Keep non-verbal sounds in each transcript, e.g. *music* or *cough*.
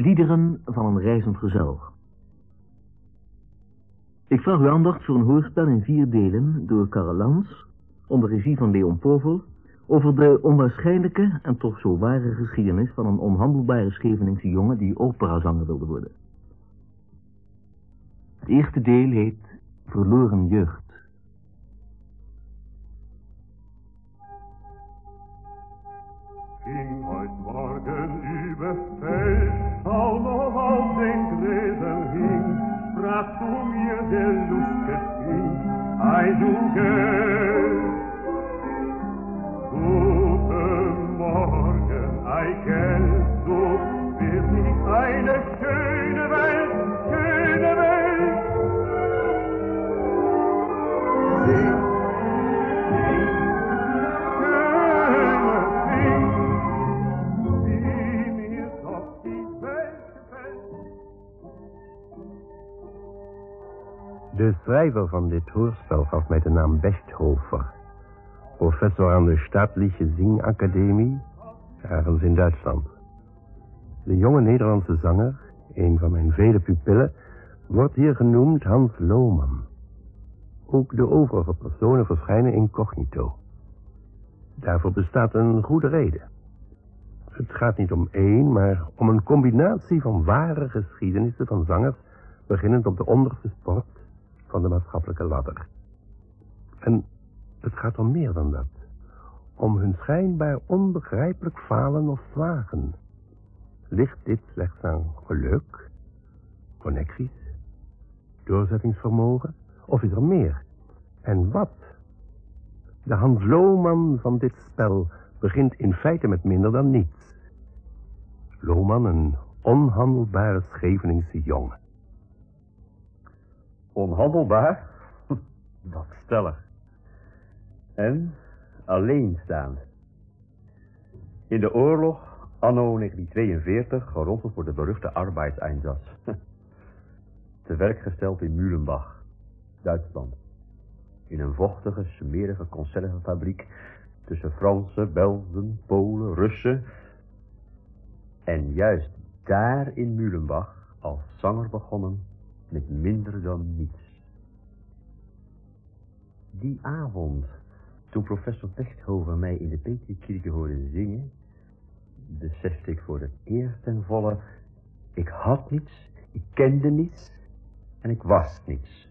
Liederen van een reizend gezel. Ik vraag uw aandacht voor een hoorspel in vier delen door Karel Lans, onder regie van Leon Povel, over de onwaarschijnlijke en toch zo ware geschiedenis van een onhandelbare Scheveningse jongen die operazanger wilde worden. Het eerste deel heet Verloren Jeugd. Schrijver van dit hoorspel gaf mij de naam Besthofer. Professor aan de Staatliche Zingacademie, ergens in Duitsland. De jonge Nederlandse zanger, een van mijn vele pupillen, wordt hier genoemd Hans Lohman. Ook de overige personen verschijnen incognito. Daarvoor bestaat een goede reden. Het gaat niet om één, maar om een combinatie van ware geschiedenissen van zangers, beginnend op de onderste sport van de maatschappelijke ladder. En het gaat om meer dan dat. Om hun schijnbaar onbegrijpelijk falen of slagen. Ligt dit slechts aan geluk, connecties, doorzettingsvermogen, of is er meer? En wat? De Hans Lohman van dit spel begint in feite met minder dan niets. Lohman, een onhandelbare Scheveningse jongen. Onhandelbaar? *laughs* Dat stellig. En alleenstaand. In de oorlog, anno 1942, geroffeld voor de beruchte arbeidseinsatz. *laughs* Te werk gesteld in Mühlenbach, Duitsland. In een vochtige, smerige conservenfabriek tussen Fransen, Belgen, Polen, Russen. En juist daar in Mühlenbach als zanger begonnen met minder dan niets. Die avond, toen professor Pechthoven mij in de Petrikirke hoorde zingen, besefte ik voor het eerst ten volle, ik had niets, ik kende niets en ik was niets.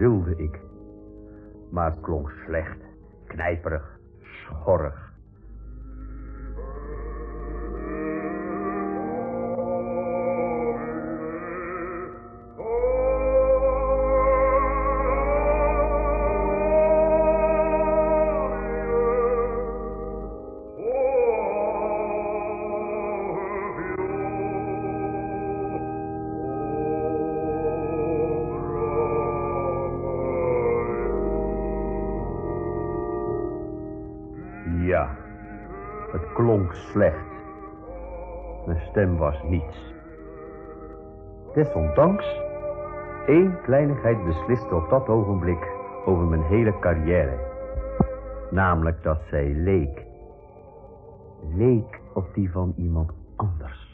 Wilde ik. Maar het klonk slecht, knijperig, schorrig. Slecht. Mijn stem was niets. Desondanks, één kleinigheid besliste op dat ogenblik over mijn hele carrière. Namelijk dat zij leek. Leek op die van iemand anders.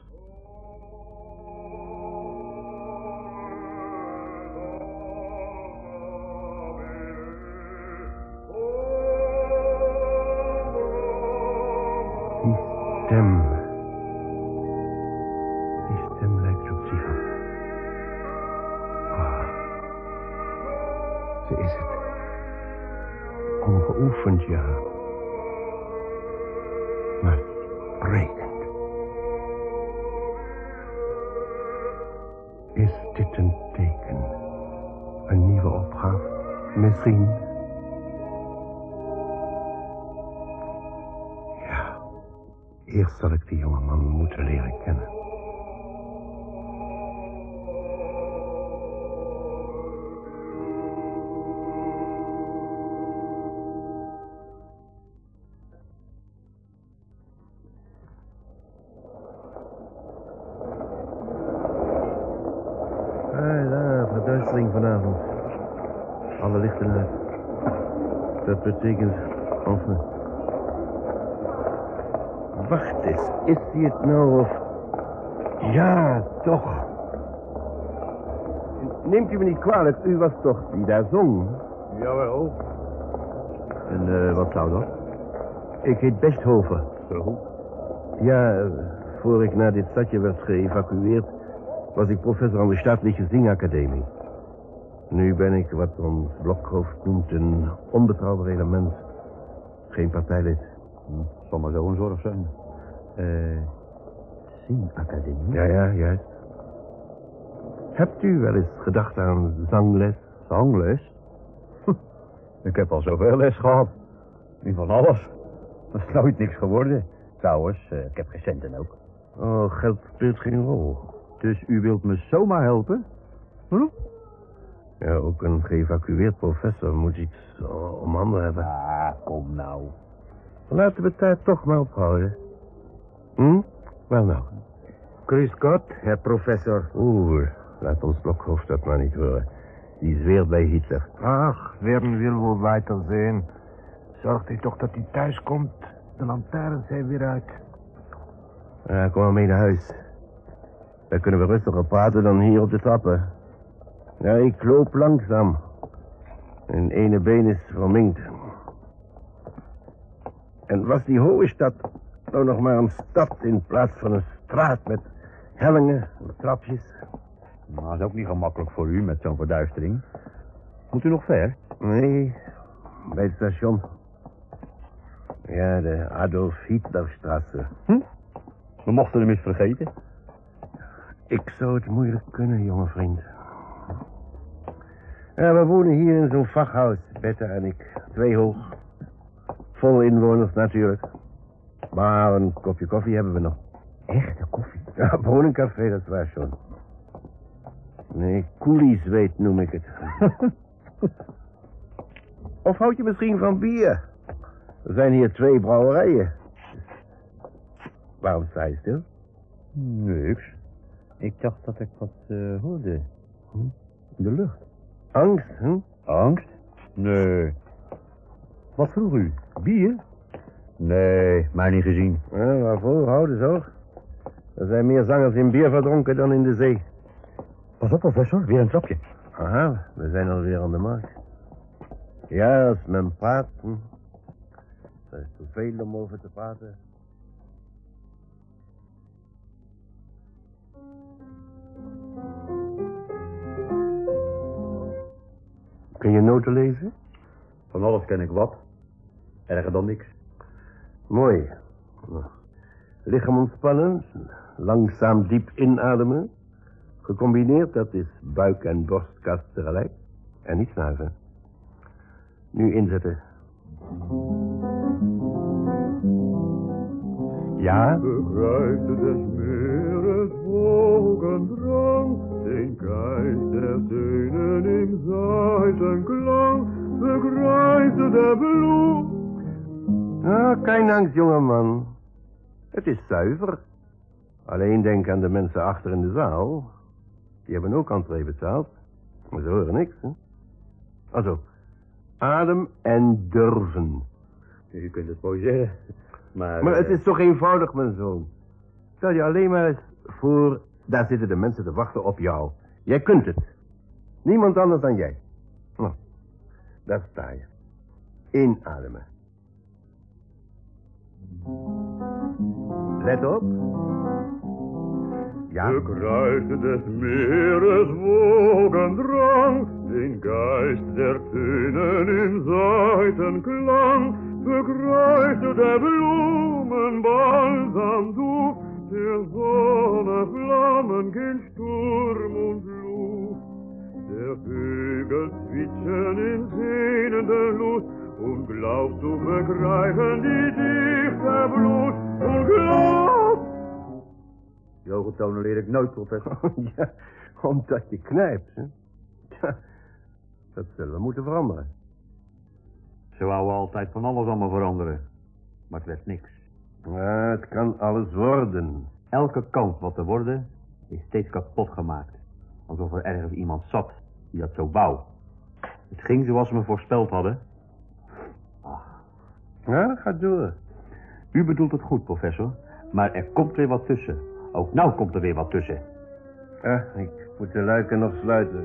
Hij het nou of... Ja, toch. Neemt u me niet kwalijk, u was toch die daar zong? Jawel. En eh, wat zou dat? Ik heet Besthoven. Zo. Ja, voor ik naar dit stadje werd geëvacueerd... was ik professor aan de Staatliche Zingacademie. Nu ben ik wat ons blokhoofd noemt een onbetrouwbaar element. Geen partijlid. Hm, zal maar zo een zorg zijn. Eh, Zingacademie? Ja, ja, juist. Hebt u wel eens gedacht aan zangles? Zangles? Ik heb al zoveel les gehad. In van alles. Dat is nooit niks geworden. Trouwens, eh, ik heb geen centen ook. Oh, geld speelt geen rol. Dus u wilt me zomaar helpen? Hm? Ja, ook een geëvacueerd professor moet iets eh, om handen hebben. Ah, kom nou. Laten we het daar toch maar ophouden. Hm? Wel nou. Grüß Gott, Herr Professor. Oeh, laat ons blokhoofd dat maar niet horen. Die zweert bij Hitler. Ach, werden wil wohl weitersehen. Zorgt u toch dat hij thuis komt. De lantaarns zijn weer uit. Ja, kom maar mee naar huis. Dan kunnen we rustiger praten dan hier op de trappen. Ja, ik loop langzaam. Mijn ene been is verminkt. En was die hoge stad nou nog maar een stad in plaats van een straat met hellingen en trapjes? Nou, dat is ook niet gemakkelijk voor u met zo'n verduistering. Moet u nog ver? Nee, bij het station. Ja, de Adolf Hitlerstraße. Hm? We mochten hem eens vergeten. Ik zou het moeilijk kunnen, jonge vriend. Ja, we wonen hier in zo'n vakhuis, Bette en ik. Twee hoog. Vol inwoners natuurlijk. Maar een kopje koffie hebben we nog. Echte koffie? Ja, wonencafé, dat waar schon. Nee, koeliezweet noem ik het. *laughs* of houd je misschien van bier? Er zijn hier twee brouwerijen. Waarom sta je stil? Niks. Ik dacht dat ik wat eh, hoorde. Hm? De lucht. Angst, hm? Angst? Nee. Wat vroeg u? Bier? Nee, mij niet gezien. Ja, waarvoor? Houden zo. Er zijn meer zangers in bier verdronken dan in de zee. Pas op, professor. Weer een trapje. Aha, we zijn alweer aan de markt. Ja, als men praat... Hm. Er is te veel om over te praten. Kun je noten lezen? Van alles ken ik wat. Erger dan niks. Mooi. Lichaam ontspannen, langzaam diep inademen. Gecombineerd, dat is buik- en borstkas tegelijk. En niet snuiven. Nu inzetten. Ja? Begrijpt des Meeres Wogendrang, den Geist der Söhnen im Seitenklang, begreift der Blut. Ah, geen angst, jongeman. Het is zuiver. Alleen denk aan de mensen achter in de zaal. Die hebben ook entree betaald. Maar ze horen niks, hè? Also, adem en durven. U kunt het mooi zeggen. Maar, Maar het eh, is toch eenvoudig, mijn zoon. Stel je alleen maar eens voor, daar zitten de mensen te wachten op jou. Jij kunt het. Niemand anders dan jij. Nou, daar sta je. Inademen. Let op. Ja. Begreift des Meeres Wogendrang, den Geist der Tönen im Seitenklang, begreift der Blumen Balsamduft, der Sonne Flammen gegen Sturm und Luft. Der Vögel zwitschern in sehnender Lust, und glaubst du begreifen die dichte Blut, und glaubst Die hoge tonen leer ik nooit, professor. *laughs* ja, omdat je knijpt, hè. Tja, dat zullen we moeten veranderen. Ze wouden altijd van alles allemaal veranderen. Maar het werd niks. Ja, het kan alles worden. Elke kans wat te worden is steeds kapot gemaakt. Alsof er ergens iemand zat die dat zo wou. Het ging zoals we me voorspeld hadden. Ja, ga door. U bedoelt het goed, professor. Maar er komt weer wat tussen. Ook nou komt er weer wat tussen. Ja, ik moet de luiken nog sluiten.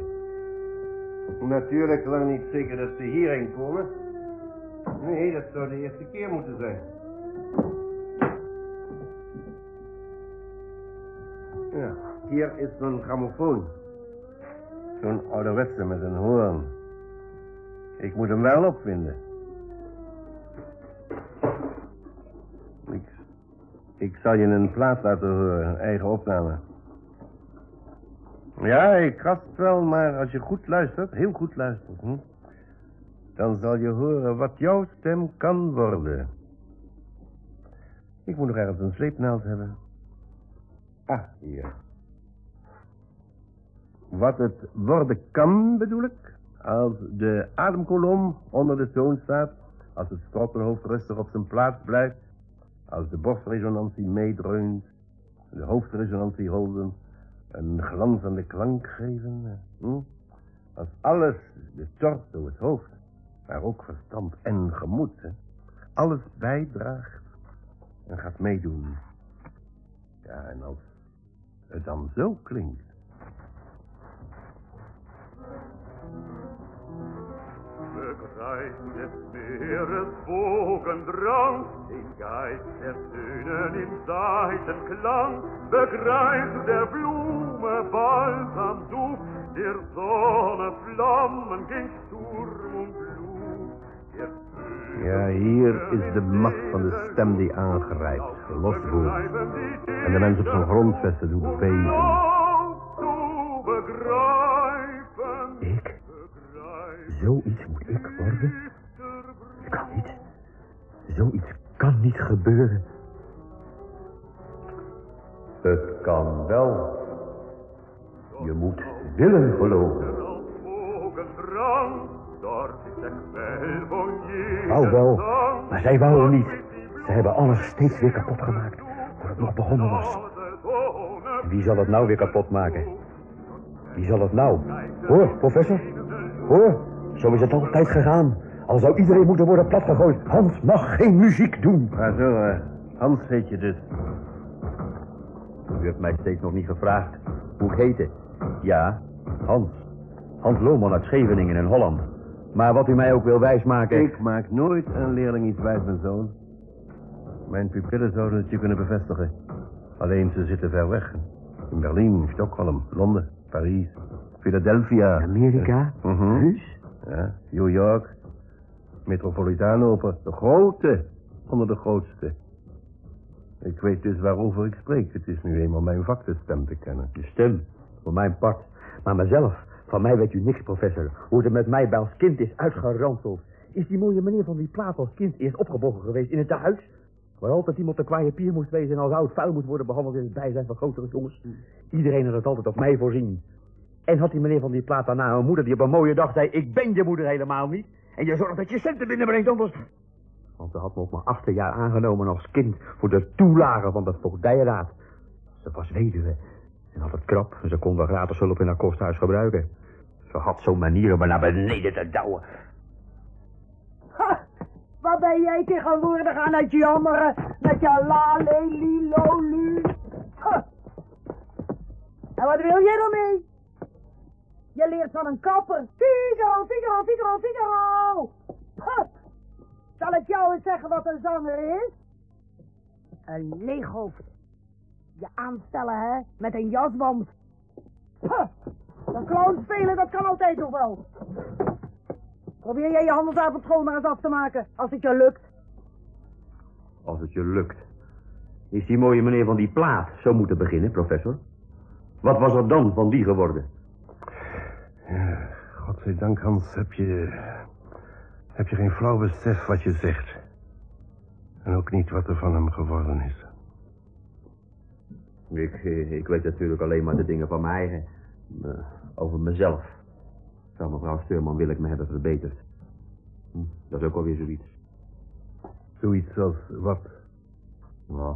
Natuurlijk lang niet zeker dat ze hierheen komen. Nee, dat zou de eerste keer moeten zijn. Ja, hier is zo'n grammofoon. Zo'n ouderwetse met een hoorn. Ik moet hem wel opvinden. Ik zal je een plaat laten horen, eigen opname. Ja, ik krast wel, maar als je goed luistert, heel goed luistert, dan zal je horen wat jouw stem kan worden. Ik moet nog ergens een sleepnaald hebben. Ah, hier. Wat het worden kan, bedoel ik, als de ademkolom onder de toon staat, als het strottenhoofd rustig op zijn plaats blijft, als de borstresonantie meedreunt, de hoofdresonantie holden, een glanzende klank geven. Hm? Als alles, de torso, het hoofd, maar ook verstand en gemoed, alles bijdraagt en gaat meedoen. Ja, en als het dan zo klinkt. Begreift des Meeres Wogendrang, den Geist der Tönen in Saitenklang, begreifst der Blume balsam Duft, der Sonne Flammen gegen Sturm und Blut. Ja, hier is de macht van de stem die aangrijpt, losvoert. En de mensen op zijn grondvesten doet beven. Gebeuren. Het kan wel. Je moet willen geloven. Wou wel, maar zij wouden niet. Ze hebben alles steeds weer kapot gemaakt, voor het nog begonnen was. Wie zal het nou weer kapot maken? Wie zal het nou? Hoor, professor. Hoor, zo is het altijd gegaan. Al zou iedereen moeten worden platgegooid. Hans mag geen muziek doen. Ga zo, eh, Hans heet je dus. U hebt mij steeds nog niet gevraagd hoe ik heette. Ja, Hans. Hans Lohman uit Scheveningen in Holland. Maar wat u mij ook wil wijsmaken... Ik maak nooit een leerling iets wijs, mijn zoon. Mijn pupillen zouden het je kunnen bevestigen. Alleen ze zitten ver weg. In Berlijn, Stockholm, Londen, Parijs, Philadelphia. Amerika? Heus? Ja, New York. Metropolitaanoper. De grote onder de grootste. Ik weet dus waarover ik spreek. Het is nu eenmaal mijn vak de stem te kennen. De stem, voor mijn part. Maar mezelf, van mij weet u niks, professor. Hoe het met mij bij als kind is uitgeranseld. Is die mooie meneer van die plaat als kind eerst opgebogen geweest in het tehuis? Waar altijd iemand een kwaaie pier moest wezen en als oud vuil moet worden behandeld in het bijzijn van grotere jongens. Iedereen had het altijd op mij voorzien. En had die meneer van die plaat daarna een moeder die op een mooie dag zei... Ik ben je moeder helemaal niet. En je zorgt dat je centen binnenbrengt, anders... Want ze had me op mijn achtste jaar aangenomen als kind voor de toelage van de voogdijraad. Ze was weduwe en had het krap en ze kon wel gratis hulp in haar kosthuis gebruiken. Ze had zo'n manier om me naar beneden te douwen. Ha, wat ben jij tegenwoordig aan het jammeren met je la, le, li, lu? En wat wil jij ermee? Je leert van een kapper. Figaro, Figaro, Figaro, Figaro. Ha. Zal ik jou eens zeggen wat een zanger is? Een leeghoofd. Je aanstellen, hè, met een jasband. Ha. Een clown spelen, dat kan altijd nog wel. Probeer jij je handelsavond schoon maar eens af te maken, als het je lukt. Als het je lukt. Is die mooie meneer van die plaat zo moeten beginnen, professor? Wat was er dan van die geworden? Ja, godzijdank, Hans, heb je... heb je geen flauw besef wat je zegt. En ook niet wat er van hem geworden is. Ik, ik weet natuurlijk alleen maar de dingen van eigen. eh, over mezelf. Zou mevrouw Steurman wil ik me hebben verbeterd. Hm, dat is ook alweer zoiets. Zoiets als wat? Nou,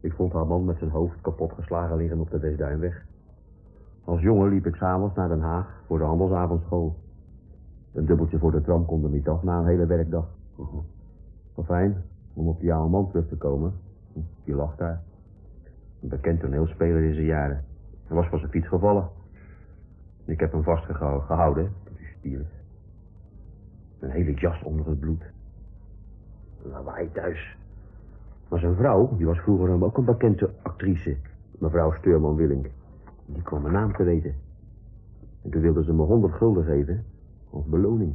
ik vond haar man met zijn hoofd kapot geslagen liggen op de Westduinweg. Als jongen liep ik s'avonds naar Den Haag voor de handelsavondschool. Een dubbeltje voor de tram kon er niet af na een hele werkdag. *laughs* Wel fijn om op die oude man terug te komen. Die lag daar. Een bekend toneelspeler in zijn jaren. Hij was van zijn fiets gevallen. Ik heb hem vastgehouden tot stierf. Een hele jas onder het bloed. Lawaai thuis. Maar zijn vrouw, die was vroeger ook een bekende actrice. Mevrouw Steurman-Willink. Die kwam mijn naam te weten. En toen wilde ze me honderd gulden geven. Als beloning.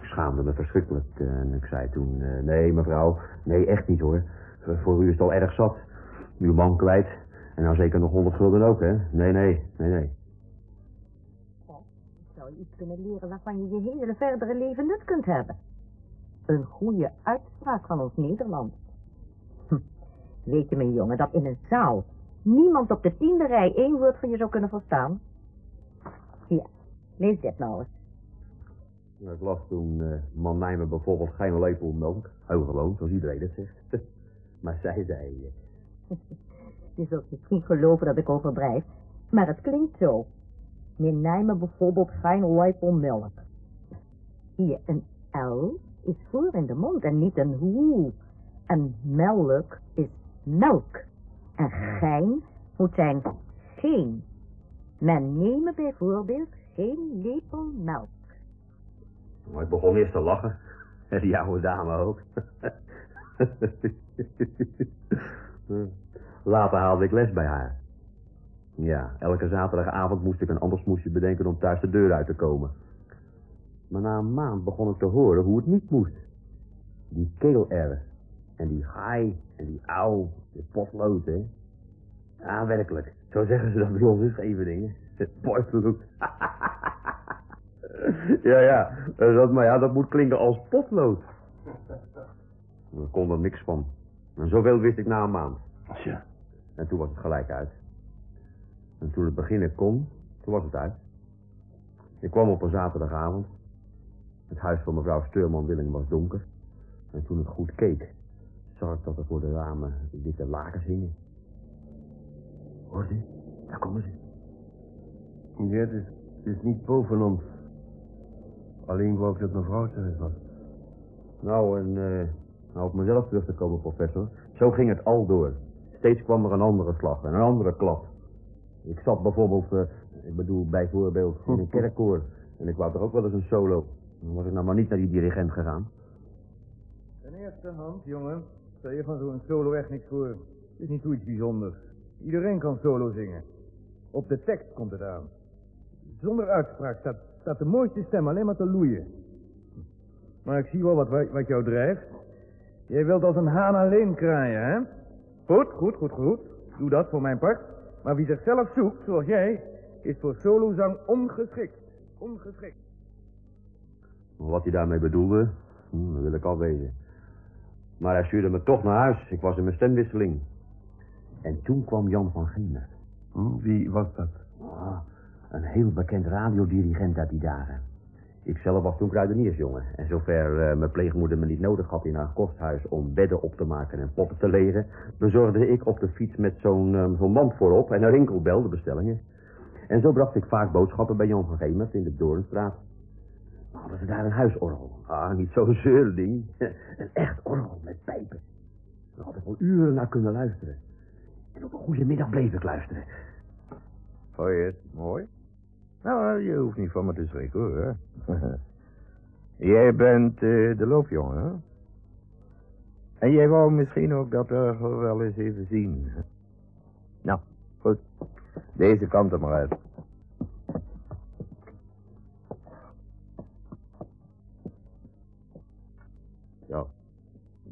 Ik schaamde me verschrikkelijk. eh, En ik zei toen, eh, nee mevrouw, nee echt niet hoor. Voor u is het al erg zat. Uw man kwijt. En nou zeker nog honderd gulden ook, hè? Nee, nee, nee, nee. Ik zou iets kunnen leren waarvan je je hele verdere leven nut kunt hebben. Een goede uitspraak van ons Nederland. Hm. Weet je, mijn jongen, dat in een zaal niemand op de tiende rij één woord van je zou kunnen verstaan? Ja, lees dit nou eens. Ik las toen eh man Nijmen bijvoorbeeld geen lepel melk. Heel gewoon, zoals iedereen het zegt. *laughs* maar zij zei... eh, *laughs* Je zult misschien geloven dat ik overdrijf, maar het klinkt zo. Meneer Nijmen bijvoorbeeld geen lepel melk. Hier, een L is voor in de mond en niet een hoe. En melk is melk. En gein moet zijn geen. Men nemen bijvoorbeeld geen lepel melk. Ik begon eerst te lachen. En *laughs* die oude dame ook. *laughs* Later haalde ik les bij haar. Ja, elke zaterdagavond moest ik een ander smoesje bedenken om thuis de deur uit te komen. Maar na een maand begon ik te horen hoe het niet moest. Die keel R. En die gaai. En die au. De potlood, hè. Ja, werkelijk. Zo zeggen ze *laughs* dat bij ons in Scheveningen. *laughs* Potlood. *laughs* ja, ja. Dat, maar ja, dat moet klinken als potlood. Ik kon er niks van. En zoveel wist ik na een maand. Tja. En toen was het gelijk uit. En toen het beginnen kon, toen was het uit. Ik kwam op een zaterdagavond. Het huis van mevrouw Steurman-Willing was donker. En toen ik goed keek, ik dat er voor de ramen witte lakens hingen. Hoort u? Daar komen ze. Ja, het is, niet boven ons. Alleen wou ik dat mevrouw thuis was. Nou, en eh, nou op mezelf terug te komen, professor. Zo ging het al door. Steeds kwam er een andere slag en een andere klap. Ik zat bijvoorbeeld, eh, ik bedoel bijvoorbeeld in een kerkkoor. En ik wou toch ook wel eens een solo. Dan was ik nou maar niet naar die dirigent gegaan. Ten eerste hand, jongen, stel je van zo'n solo echt niks voor. Het is niet zoiets bijzonders. Iedereen kan solo zingen. Op de tekst komt het aan. Zonder uitspraak staat, de mooiste stem alleen maar te loeien. Maar ik zie wel wat, wat jou drijft. Jij wilt als een haan alleen kraaien, hè? Goed, goed, goed, goed. Doe dat voor mijn part. Maar wie zichzelf zoekt, zoals jij, is voor solozang ongeschikt. Ongeschikt. Wat hij daarmee bedoelde, hm, wil ik al weten. Maar hij stuurde me toch naar huis. Ik was in mijn stemwisseling. En toen kwam Jan van Giener. Hm, wie was dat? Ah, een heel bekend radiodirigent uit die dagen. Ik zelf was toen kruideniersjongen. En zover eh, mijn pleegmoeder me niet nodig had in haar kosthuis om bedden op te maken en potten te legen, bezorgde ik op de fiets met zo'n eh, zo'n mand voorop en een rinkelbel de bestellingen. En zo bracht ik vaak boodschappen bij Jan van Gemert in de Doornstraat. Hadden ze daar een huisorgel? Ah, niet zo'n zeurding. *laughs* Een echt orgel met pijpen. Daar had ik wel uren naar kunnen luisteren. En op een goede middag bleef ik luisteren. Vond je mooi? Nou, je hoeft niet van me te schrikken, hoor. *laughs* jij bent eh, de loopjongen, hè? En jij wou misschien ook dat er wel eens even zien. Nou, goed. Deze kant er maar uit.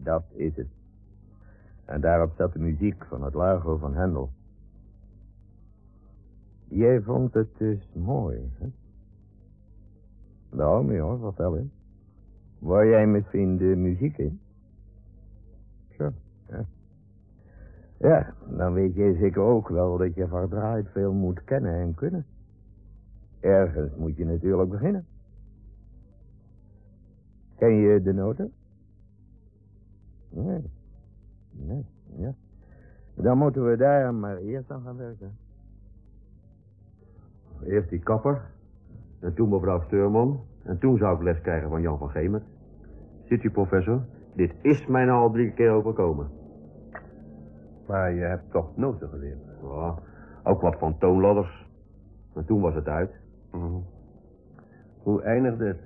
Dat is het. En daarop staat de muziek van het Largo van Hendel. Jij vond het dus mooi, hè? Nou, maar ja, vertel eens. Wou jij misschien de muziek in? Zo, ja. Ja, dan weet jij zeker ook wel dat je verdraaid veel moet kennen en kunnen. Ergens moet je natuurlijk beginnen. Ken je de noten? Nee. Nee, ja. Dan moeten we daar maar eerst aan gaan werken. Eerst die kapper. En toen mevrouw Steurman. En toen zou ik les krijgen van Jan van Gemert. Ziet u, professor? Dit is mij nou al drie keer overkomen. Maar je hebt toch noten geleerd. Ja, ook wat van toonladders. Maar toen was het uit. Mhm. Hoe eindigde het?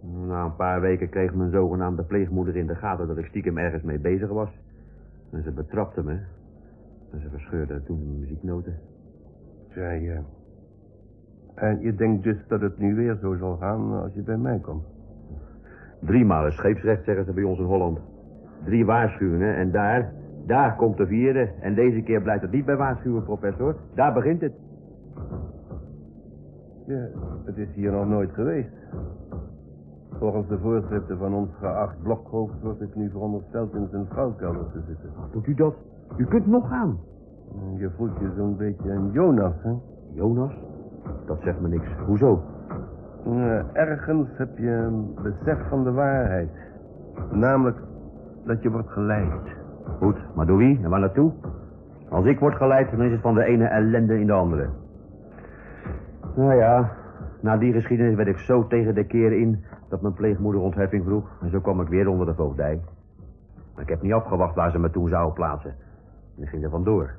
Na een paar weken kreeg mijn zogenaamde pleegmoeder in de gaten dat ik stiekem ergens mee bezig was. En ze betrapte me. En ze verscheurde toen mijn muzieknoten. Zei je. En je denkt dus dat het nu weer zo zal gaan als je bij mij komt? Driemaal is scheepsrecht, zeggen ze bij ons in Holland. Drie waarschuwingen en daar, daar komt de vierde. En deze keer blijft het niet bij waarschuwen, professor. Daar begint het. Ja, het is hier nog nooit geweest. Volgens de voorschriften van ons geacht blokhoofd wordt ik nu verondersteld in zijn vrouwkelder te zitten. Doet u dat? U kunt nog gaan. Je voelt je zo'n beetje een Jonas, hè? Jonas? Dat zegt me niks. Hoezo? Ergens heb je een besef van de waarheid. Namelijk dat je wordt geleid. Goed, maar door wie en waar naartoe? Als ik word geleid, dan is het van de ene ellende in de andere. Nou ja, na die geschiedenis werd ik zo tegen de keren in dat mijn pleegmoeder ontheffing vroeg. En zo kwam ik weer onder de voogdij. Maar ik heb niet afgewacht waar ze me toen zouden plaatsen. En ik ging er vandoor.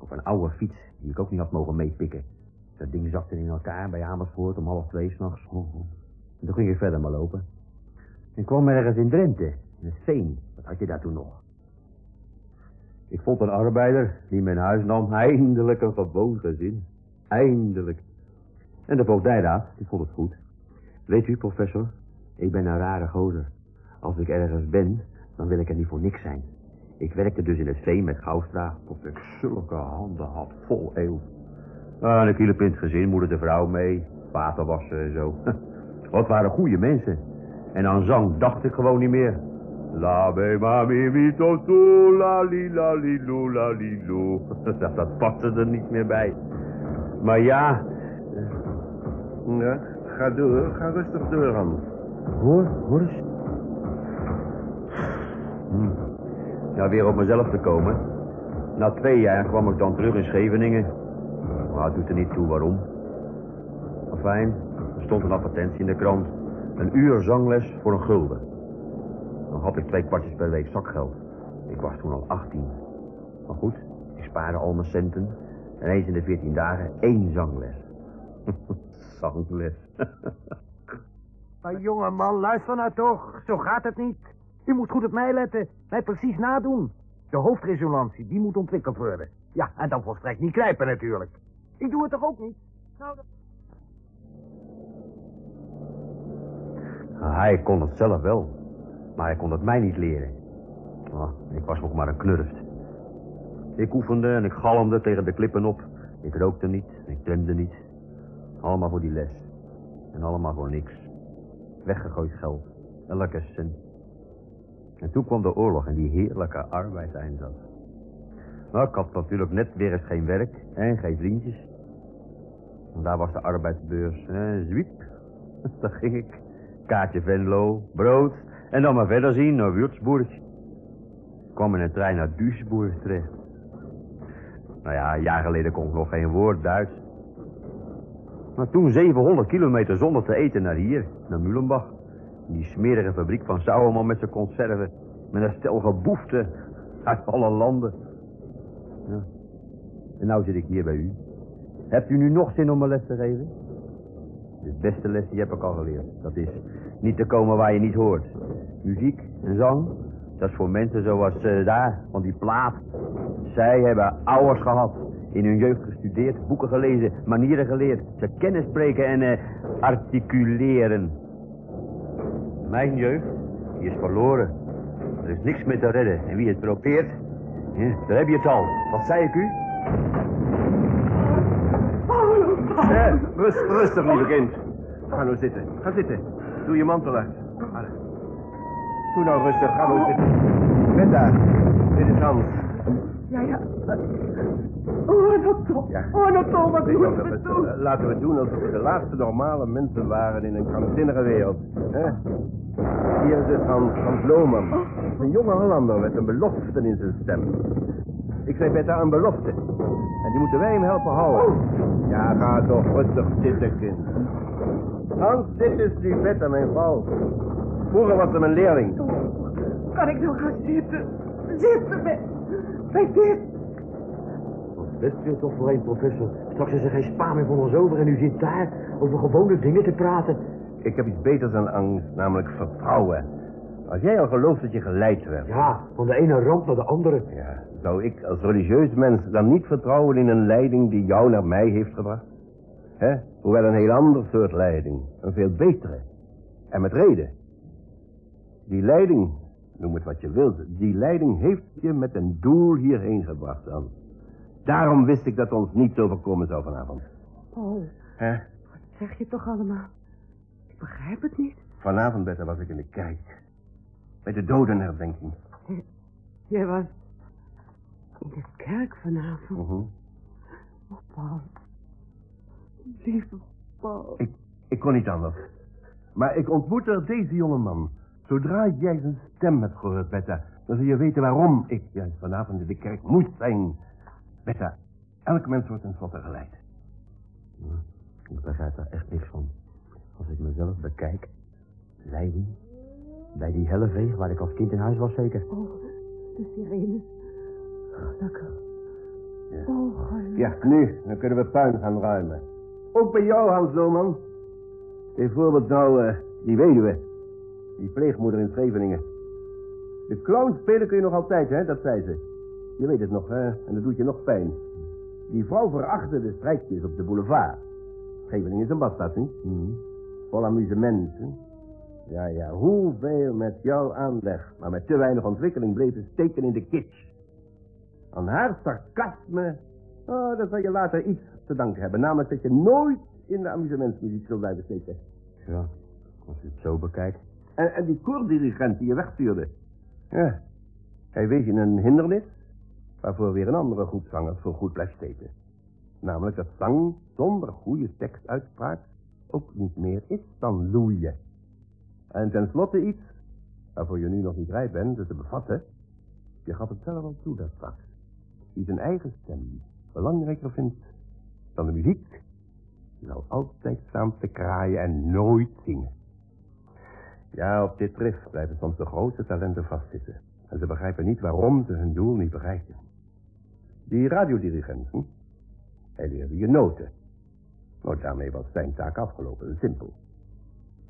Op een oude fiets, die ik ook niet had mogen meepikken. Dat ding zakte in elkaar bij Amersfoort om half twee s'nachts. En toen ging ik verder maar lopen. En kwam ergens in Drenthe, in het veen. Wat had je daar toen nog? Ik vond een arbeider die mijn huis nam. Eindelijk een gewoon gezin. Eindelijk. En de voogdijraad, die vond het goed. Weet u, professor, ik ben een rare gozer. Als ik ergens ben, dan wil ik er niet voor niks zijn. Ik werkte dus in het veen met Goustra, tot ik zulke handen had, vol eeuw. Ah, ik hielp in het gezin, moeder de vrouw mee, water wassen en zo. *laughs* Wat waren goede mensen. En aan zang dacht ik gewoon niet meer. La be ma mi to la li la li lo la li lo. *laughs* Dat, dat er niet meer bij. Maar ja, Ja, ga door. Ga rustig door, Hans. hoor, hoor eens. Hm. Ja, weer op mezelf te komen. Na twee jaar kwam ik dan terug in Scheveningen. Maar het doet er niet toe waarom. Fijn, er stond een advertentie in de krant. Een uur zangles voor een gulden. Dan had ik twee kwartjes per week zakgeld. Ik was toen al 18. Maar goed, ik spaarde al mijn centen. En eens in de 14 dagen één zangles. *laughs* zangles. *laughs* Maar jongeman, luister nou toch. Zo gaat het niet. U moet goed op mij letten. Mij precies nadoen. De hoofdresonantie, die moet ontwikkeld worden. Ja, en dan volstrekt niet klijpen natuurlijk. Ik doe het toch ook niet? Nou, dat... Hij kon het zelf wel. Maar hij kon het mij niet leren. Ah, ik was nog maar een knurft. Ik oefende en ik galmde tegen de klippen op. Ik rookte niet, ik klemde niet. Allemaal voor die les. En allemaal voor niks. Weggegooid geld. Elke cent. En toen kwam de oorlog en die heerlijke arbeidseinsatz. Nou, ik had natuurlijk net weer eens geen werk en geen vriendjes. En daar was de arbeidsbeurs. En zwiep, *laughs* daar ging ik. Kaartje Venlo, brood. En dan maar verder zien naar Würzburg. Ik kwam in een trein naar Duisburg terecht. Nou ja, een jaar geleden kon ik nog geen woord Duits. Maar toen 700 kilometer zonder te eten naar hier, naar Mulenbach. Die smerige fabriek van Sauerman met zijn conserven. Met een stel geboeften uit alle landen. Ja. En nou zit ik hier bij u. Hebt u nu nog zin om een les te geven? De beste les die heb ik al geleerd. Dat is niet te komen waar je niet hoort. Muziek en zang, dat is voor mensen zoals eh, daar, van die plaat. Zij hebben ouders gehad, in hun jeugd gestudeerd, boeken gelezen, manieren geleerd. Ze kennis spreken en eh, articuleren. Mijn jeugd, die is verloren. Er is niks meer te redden. En wie het probeert, ja, daar heb je het al. Wat zei ik u? Eh, rust, rustig, lieve kind. Ga nou zitten. Ga zitten. Doe je mantel uit. Doe nou rustig. Ga nou zitten. Metta, dit is Hans. Ja, ja. Oh, toch. Ja. Oh, toch, wat ik we- doen? Laten we doen alsof we de laatste normale mensen waren in een krankzinnige wereld. hè? Hier is dus Hans, Hans Lohman. Een jonge Hollander met een belofte in zijn stem. Ik zei Betta een belofte. En die moeten wij hem helpen houden. Ja, ga toch rustig zitten, kind. Hans, dit is die Betta, mijn vrouw. Vroeger was ze mijn leerling. Kan ik nou gaan zitten? Zitten bij, bij dit? Bent u toch voor een professor? Straks is er geen spa meer voor ons over en u zit daar over gewone dingen te praten. Ik heb iets beters dan angst, namelijk vertrouwen. Als jij al gelooft dat je geleid werd... Ja, van de ene ramp naar de andere. Ja, zou ik als religieus mens dan niet vertrouwen in een leiding die jou naar mij heeft gebracht? Hè? Hoewel een heel ander soort leiding. Een veel betere. En met reden. Die leiding, noem het wat je wilt, die leiding heeft je met een doel hierheen gebracht dan. Daarom wist ik dat ons niets overkomen zou vanavond. Oh, Hè? wat zeg je toch allemaal? Ik begrijp het niet. Vanavond, Bette, was ik in de kerk. Bij de dodenherdenking. *laughs* Jij was in de kerk vanavond. Mhm. Oh, Paul. Lieve Paul. Ik, ik kon niet anders. Maar ik ontmoette deze jonge man. Zodra jij zijn stem hebt gehoord, Betta, dan zul je weten waarom ik juist vanavond in de kerk moest zijn. Betta, elk mens wordt tenslotte geleid. Ik begrijp daar echt niks van. Als ik mezelf bekijk, leiding, bij die helleveeg waar ik als kind in huis was zeker. Oh, de sirene. Gelukkig. Oh, gelukkig. Ja, nu, dan kunnen we puin gaan ruimen. Ook bij jou, Hans Lohman. Bijvoorbeeld nou, eh, die weduwe. Die pleegmoeder in Scheveningen. De clown spelen kun je nog altijd, hè, dat zei ze. Je weet het nog, hè, en dat doet je nog pijn. Die vrouw verachtte de strijdjes op de boulevard. Scheveningen is een badstad, niet? Vol amusement, hè? Ja, ja, hoeveel met jouw aanleg, maar met te weinig ontwikkeling bleef ze steken in de kitsch. Aan haar sarcasme, oh, dan zal je later iets te danken hebben. Namelijk dat je nooit in de amusementsmuziek zult blijven steken. Ja, als je het zo bekijkt. En, en die koordirigent die je wegstuurde. Ja, hij wees je een hindernis, waarvoor weer een andere groep zangers voor goed blijft steken. Namelijk dat zang zonder goede tekstuitspraak ook niet meer is dan loeien. En tenslotte iets, waarvoor je nu nog niet rijp bent, het te bevatten. Je gaf het zelf al toe dat straks. Die zijn eigen stem belangrijker vindt dan de muziek, die zal altijd staan te kraaien en nooit zingen. Ja, op dit trif blijven soms de grootste talenten vastzitten. En ze begrijpen niet waarom ze hun doel niet bereiken. Die radiodirigent, hm? hij leerde je noten. Nou, daarmee was zijn taak afgelopen, simpel.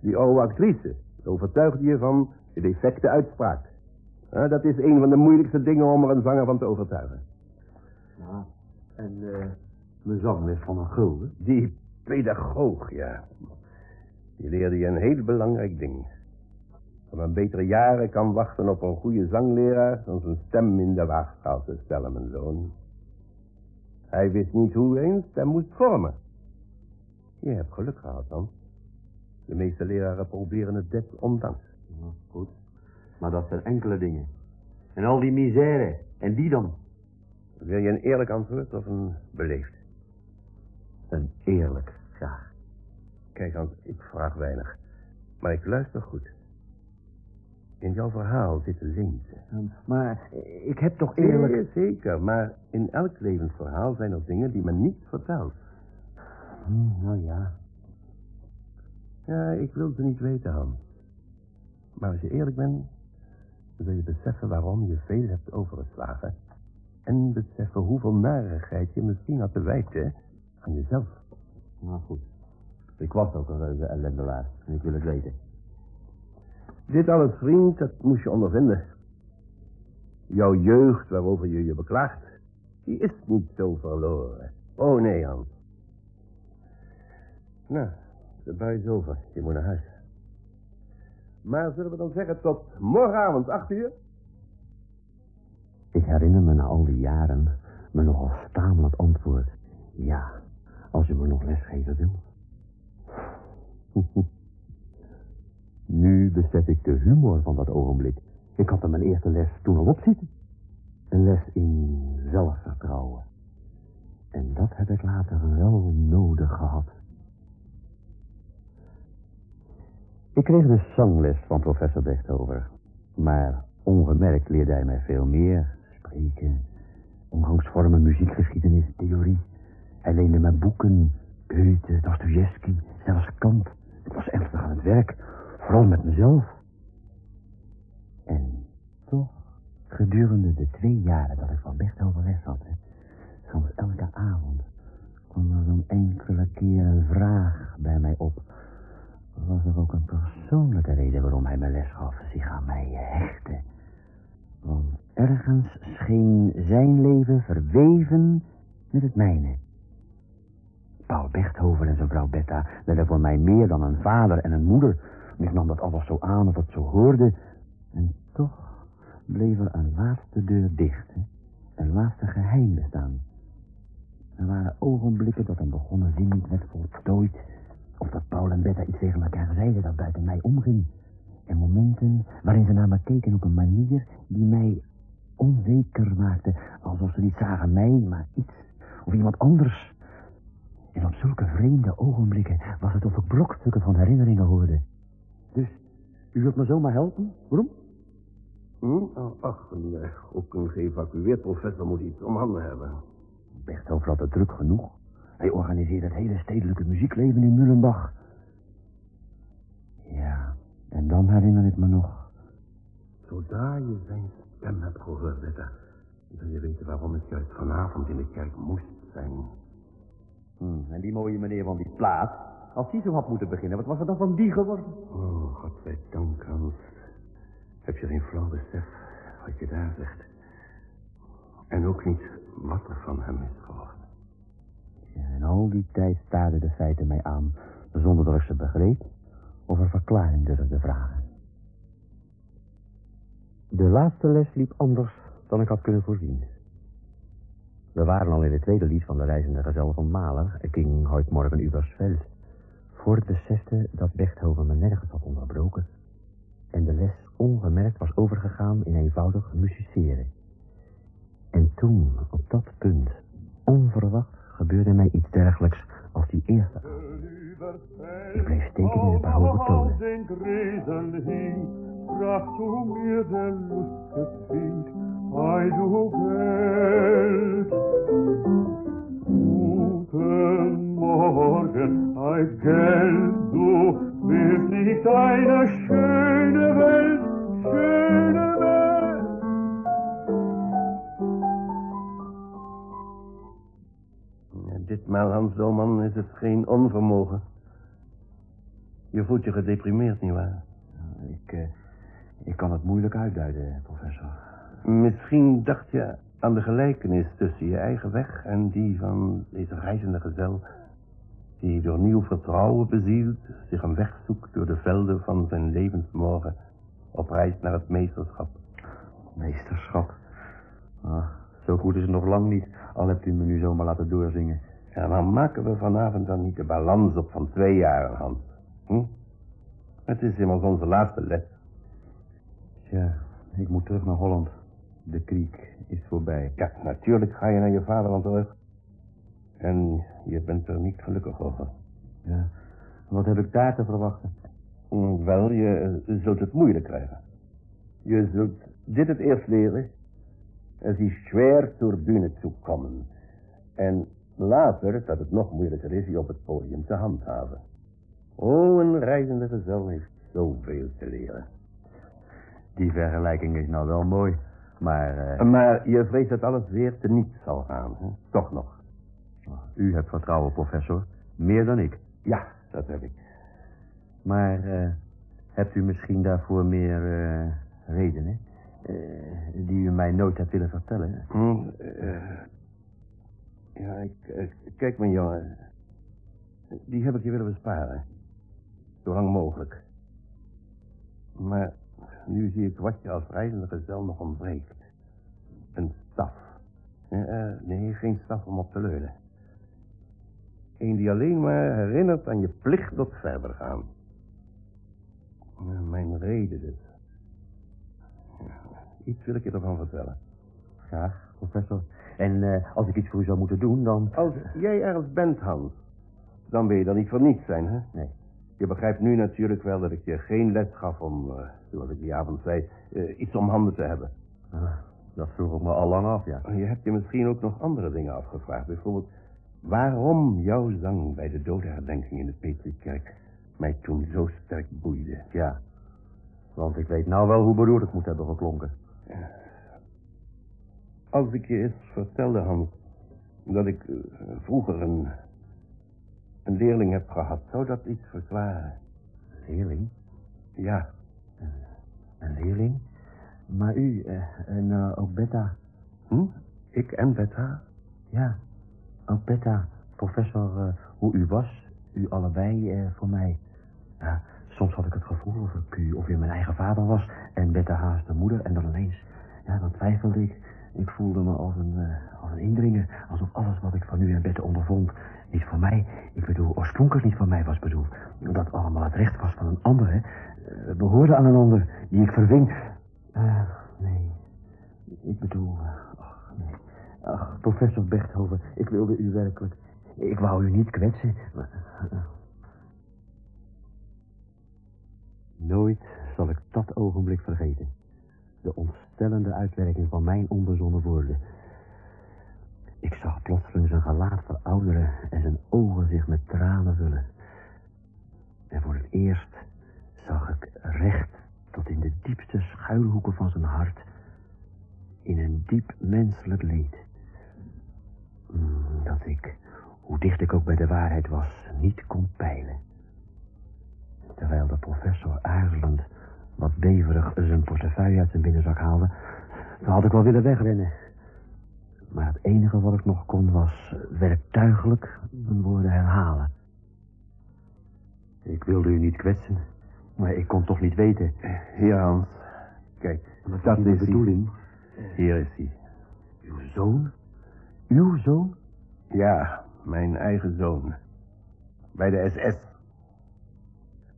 Die oude actrice overtuigde je van de defecte uitspraak. Ja, dat is een van de moeilijkste dingen om er een zanger van te overtuigen. Ja, en eh mijn zangles van een gulden. Die pedagoog, ja. Die leerde je een heel belangrijk ding. Dat men betere jaren kan wachten op een goede zangleraar... dan zijn stem in de waagschaal te stellen, mijn zoon. Hij wist niet hoe hij een stem moest vormen. Je hebt geluk gehad, dan. De meeste leraren proberen het desondanks. Ja, goed. Maar dat zijn enkele dingen. En al die misère. En die dan? Wil je een eerlijk antwoord of een beleefd? Een eerlijk, graag. Kijk, Hans, ik vraag weinig. Maar ik luister goed. In jouw verhaal zitten linten. Maar ik heb toch Eerlijk? zeker, maar in elk levensverhaal zijn er dingen die men niet vertelt. Hm, nou ja. Ja, ik wil ze niet weten, Hans. Maar als je eerlijk bent, dan zul je beseffen waarom je veel hebt overgeslagen. En beseffen hoeveel narigheid je misschien had te wijten aan jezelf. Nou goed. Ik was ook een reuze ellendelaar. En ik wil het weten. Dit alles, vriend, dat moest je ondervinden. Jouw jeugd waarover je je beklaagt, die is niet zo verloren. Oh nee, Hans. Nou, de bui is over. Je moet naar huis. Maar zullen we dan zeggen tot morgenavond, acht uur? Ik herinner me na al die jaren me nogal stamelend antwoord. Ja, als u me nog lesgeven wil. *laughs* nu besef ik de humor van dat ogenblik. Ik had er mijn eerste les toen al op zitten. Een les in zelfvertrouwen. En dat heb ik later wel nodig gehad. Ik kreeg dus zangles van professor Bechthover. Maar ongemerkt leerde hij mij veel meer. Spreken, Omgangsvormen, muziekgeschiedenis, theorie. Hij leende mij boeken, Goethe, Dostoevsky, zelfs Kant. Ik was ernstig aan het werk, vooral met mezelf. En toch, gedurende de twee jaren dat ik van Bechthoven les had, hè, soms elke avond, kwam er zo'n enkele keer een vraag bij mij op. Was er ook een persoonlijke reden waarom hij me les gaf, zich aan mij hechtte. Want ergens scheen zijn leven verweven met het mijne. Paul Bechthoven en zijn vrouw Betta werden voor mij meer dan een vader en een moeder. Ik nam dat alles zo aan of het zo hoorde. En toch bleef er een laatste deur dicht. Een laatste geheim bestaan. Er waren ogenblikken dat een begonnen zin niet werd voltooid. Of dat Paul en Betta iets tegen elkaar zeiden dat buiten mij omging. En momenten waarin ze naar me keken op een manier die mij onzeker maakte. Alsof ze niet zagen mij, maar iets of iemand anders. En op zulke vreemde ogenblikken was het of ik brokstukken van herinneringen hoorde. Dus, u wilt me zomaar helpen? Waarom? Hm? Oh, ach, een, ook een geëvacueerd professor moet iets om handen hebben. Bechthoven had het druk genoeg. Hij organiseerde het hele stedelijke muziekleven in Mullenbach. Ja, en dan herinner ik me nog. Zodra je zijn stem hebt gehoord, Betta, zul je weten waarom ik juist vanavond in de kerk moest zijn. Hm, en die mooie meneer van die plaat, als die zo had moeten beginnen, wat was er dan van die geworden? Oh, godverdank, Hans. Heb je geen flauw besef wat je daar zegt? En ook niet wat er van hem is geworden. Ja, en al die tijd staarden de feiten mij aan, zonder dat ik ze begreep of een verklaring durfde vragen. De laatste les liep anders dan ik had kunnen voorzien. We waren al in het tweede lied van de reizende gezel van Mahler, King Hoyt Morgen Übers Veld, voor het besefte dat Bechthoven me nergens had onderbroken en de les ongemerkt was overgegaan in eenvoudig musiceren. En toen, op dat punt, onverwacht, gebeurde mij iets dergelijks als die eerste. Ik bleef steken in een paar hoge tonen. hing, Guten Morgen, ei Geld, du bist nicht eine schöne Welt, schöne Welt. Ja, ditmaal, Hans Doman, is het geen onvermogen. Je voelt je gedeprimeerd, nietwaar? Ik, eh, ik kan het moeilijk uitduiden, professor. Misschien dacht je aan de gelijkenis tussen je eigen weg en die van deze reizende gezel, die door nieuw vertrouwen bezield zich een weg zoekt door de velden van zijn levensmorgen op reis naar het meesterschap. Meesterschap. Ah, zo goed is het nog lang niet, al hebt u me nu zomaar laten doorzingen. Ja, dan maken we vanavond dan niet de balans op van twee jaren, Hans. Hm? Het is immers onze laatste les. Tja, ik moet terug naar Holland. De kriek is voorbij. Ja, natuurlijk ga je naar je vaderland terug. En je bent er niet gelukkig over. Ja, wat heb ik daar te verwachten? Mm, Wel, je zult het moeilijk krijgen. Je zult dit het eerst leren. Es is schwer zur Bühne zu kommen. En later, dat het nog moeilijker is, je op het podium te handhaven. Oh, een reizende gezel heeft zoveel te leren. Die vergelijking is nou wel mooi, maar eh, Maar je vreest dat alles weer teniet zal gaan, hè? Toch nog. u hebt vertrouwen, professor. Meer dan ik. Ja, dat heb ik. Maar eh, hebt u misschien daarvoor meer eh, redenen? eh, die u mij nooit hebt willen vertellen? Hm, eh, ja, ik, kijk mijn jongen. Die heb ik je willen besparen. Zo lang mogelijk. Maar nu zie ik wat je als reizende gezel nog ontbreekt. Een staf. Eh, eh, nee, geen staf om op te leunen. Eén die alleen maar herinnert aan je plicht tot verder gaan. Ja, mijn reden dus. Iets wil ik je ervan vertellen. Graag, professor. En eh, als ik iets voor u zou moeten doen, dan... Als jij ergens bent, Hans, dan wil je dan niet voor niets zijn, hè? Nee. Je begrijpt nu natuurlijk wel dat ik je geen les gaf om, eh, zoals ik die avond zei, eh, iets om handen te hebben. Ah, Dat vroeg ik me al lang af, ja. Je hebt je misschien ook nog andere dingen afgevraagd. Bijvoorbeeld, waarom jouw zang bij de dodenherdenking in de Petrikerk mij toen zo sterk boeide. Ja, want ik weet nou wel hoe beroerd het moet hebben geklonken. Als ik je eens vertelde, Hans, dat ik eh, vroeger een, een leerling heb gehad, zou dat iets verklaren? Leerling? Ja, Een leerling? Maar u, eh, en eh, ook Betta. hm? Ik en Betta? Ja, ook Betta, professor, eh, hoe u was, u allebei eh, voor mij. Ja, soms had ik het gevoel of ik u of u mijn eigen vader was en Betta haast de moeder en dan ineens, ja, dan twijfelde ik. Ik voelde me als een, eh, als een indringer, alsof alles wat ik van u en Betta ondervond niet voor mij, ik bedoel, oorspronkelijk niet voor mij was bedoeld. Dat allemaal het recht was van een ander, hè. Eh, behoorde aan een ander, die ik verving. Eh, nee, ik bedoel, eh, ach, nee. Ach, professor Bechthoven, ik wilde u werkelijk... Ik wou u niet kwetsen. maar, Nooit zal ik dat ogenblik vergeten. De ontstellende uitwerking van mijn onbezonnen woorden. Ik zag plotseling zijn gelaat verouderen en zijn ogen zich met tranen vullen. En voor het eerst zag ik recht tot in de diepste schuilhoeken van zijn hart in een diep menselijk leed. Mm, Dat ik, hoe dicht ik ook bij de waarheid was, niet kon peilen. Terwijl de professor aarzelend, wat beverig zijn portefeuille uit zijn binnenzak haalde, dan had ik wel willen wegrennen. Maar het enige wat ik nog kon was werktuigelijk mijn woorden herhalen. Ik wilde u niet kwetsen, maar ik kon toch niet weten. Hier, Hans. Kijk, Wat dat is de bedoeling? Hier is hij. Uw zoon? Uw zoon? Ja, mijn eigen zoon. Bij de SS.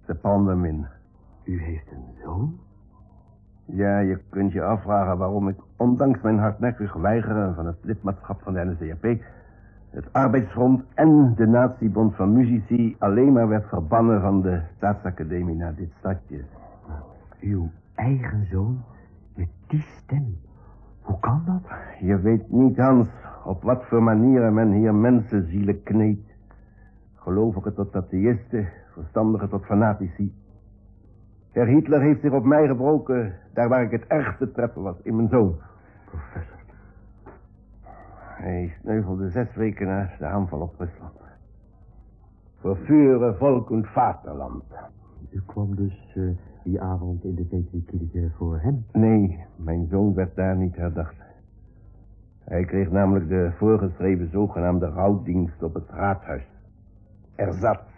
De Pandermin. U heeft een zoon? Ja, je kunt je afvragen waarom ik, ondanks mijn hardnekkig weigeren van het lidmaatschap van de NSDAP, het Arbeidsfront en de Natiebond van Muzici alleen maar werd verbannen van de staatsacademie naar dit stadje. Uw eigen zoon? Met die stem? Hoe kan dat? Je weet niet, Hans, op wat voor manieren men hier mensenzielen kneedt. Gelovigen tot atheïsten, verstandigen tot fanatici. Herr Hitler heeft zich op mij gebroken, daar waar ik het ergst te treffen was, in mijn zoon. Professor. Hij sneuvelde zes weken na de aanval op Rusland. Voor vuren volk en vaderland. U kwam dus eh, die avond in de Petrikirche voor hem? Nee, mijn zoon werd daar niet herdacht. Hij kreeg namelijk de voorgeschreven zogenaamde rouwdienst op het raadhuis. Erzat.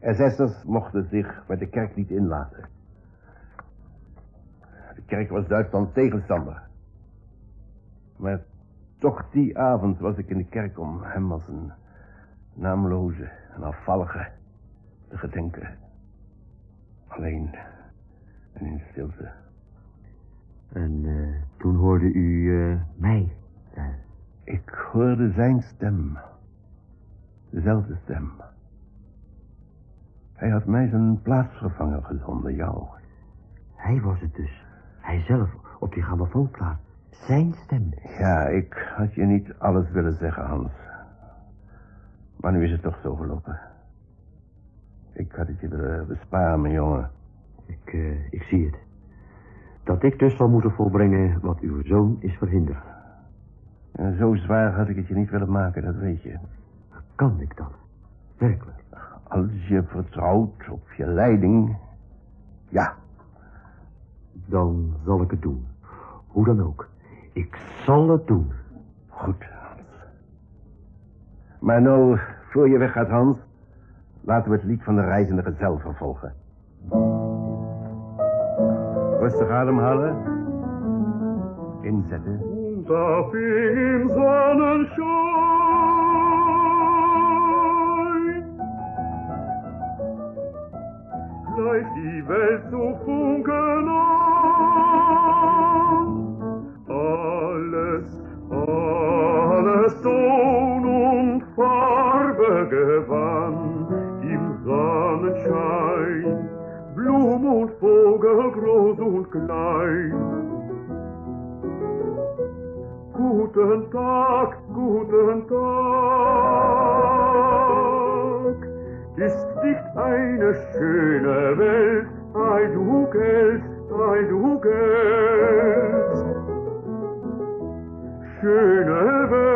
SS'ers mochten zich bij de kerk niet inlaten. De kerk was Duitsland tegenstander. Maar toch die avond was ik in de kerk om hem als een naamloze en afvallige te gedenken. Alleen en in stilte. En eh, toen hoorde u eh, mij daar. Ik hoorde zijn stem. Dezelfde stem. Hij had mij zijn plaatsvervanger gezonden, jou. Hij was het dus. Hij zelf op die grammofoonplaat. Zijn stem. Ja, ik had je niet alles willen zeggen, Hans. Maar nu is het toch zo gelopen. Ik had het je willen besparen, mijn jongen. Ik, eh, ik zie het. Dat ik dus zal moeten volbrengen wat uw zoon is verhinderd. En zo zwaar had ik het je niet willen maken, dat weet je. Kan ik dat? Werkelijk? Als je vertrouwt op je leiding... Ja, Dan zal ik het doen. Hoe dan ook. Ik zal het doen. Goed, Hans. Maar nou, voor je weggaat, Hans... laten we het lied van de reizende gezel vervolgen. Rustig ademhalen. Inzetten. Fing im Sonnenschein gleich die Welt zu funkeln an. Alles, alles Ton und Farbe gewann im Sonnenschein, Blum und Vogel groß und klein. Guten Tag, guten Tag. Ist nicht eine schöne Welt, ei du Geld, ei du Geld. Schöne Welt.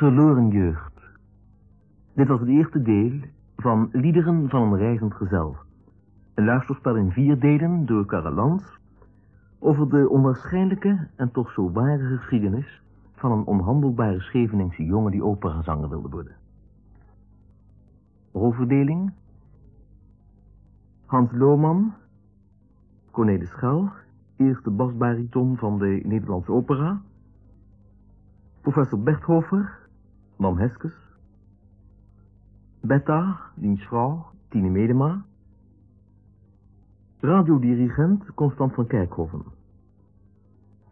Verloren jeugd. Dit was het eerste deel van Liederen van een reizend gezel. Een luisterspel in vier delen door Karel Lans over de onwaarschijnlijke en toch zo ware geschiedenis van een onhandelbare Scheveningse jongen die operazanger wilde worden. Rolverdeling Hans Lohman, Corné de Schaal, eerste basbariton van de Nederlandse opera, professor Berthofer, Mam Heskes, Betta, diens vrouw, Tine Medema, radiodirigent Constant van Kerkhoven,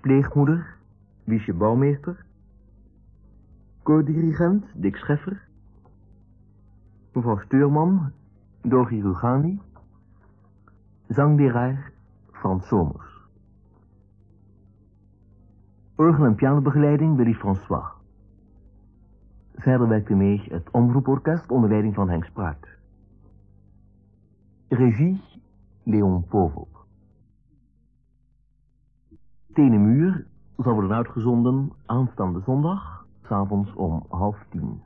pleegmoeder Wiesje Bouwmeester, koordirigent Dick Scheffer, mevrouw Steurman, Dorgi Rugani, Frans Somers. Orgel- en pianobegeleiding Willy François. Verder werkte mee het Omroeporkest onder leiding van Henk Spraak. Regie Leon Povel. Tene Muur zal worden uitgezonden aanstaande zondag, s'avonds om half tien.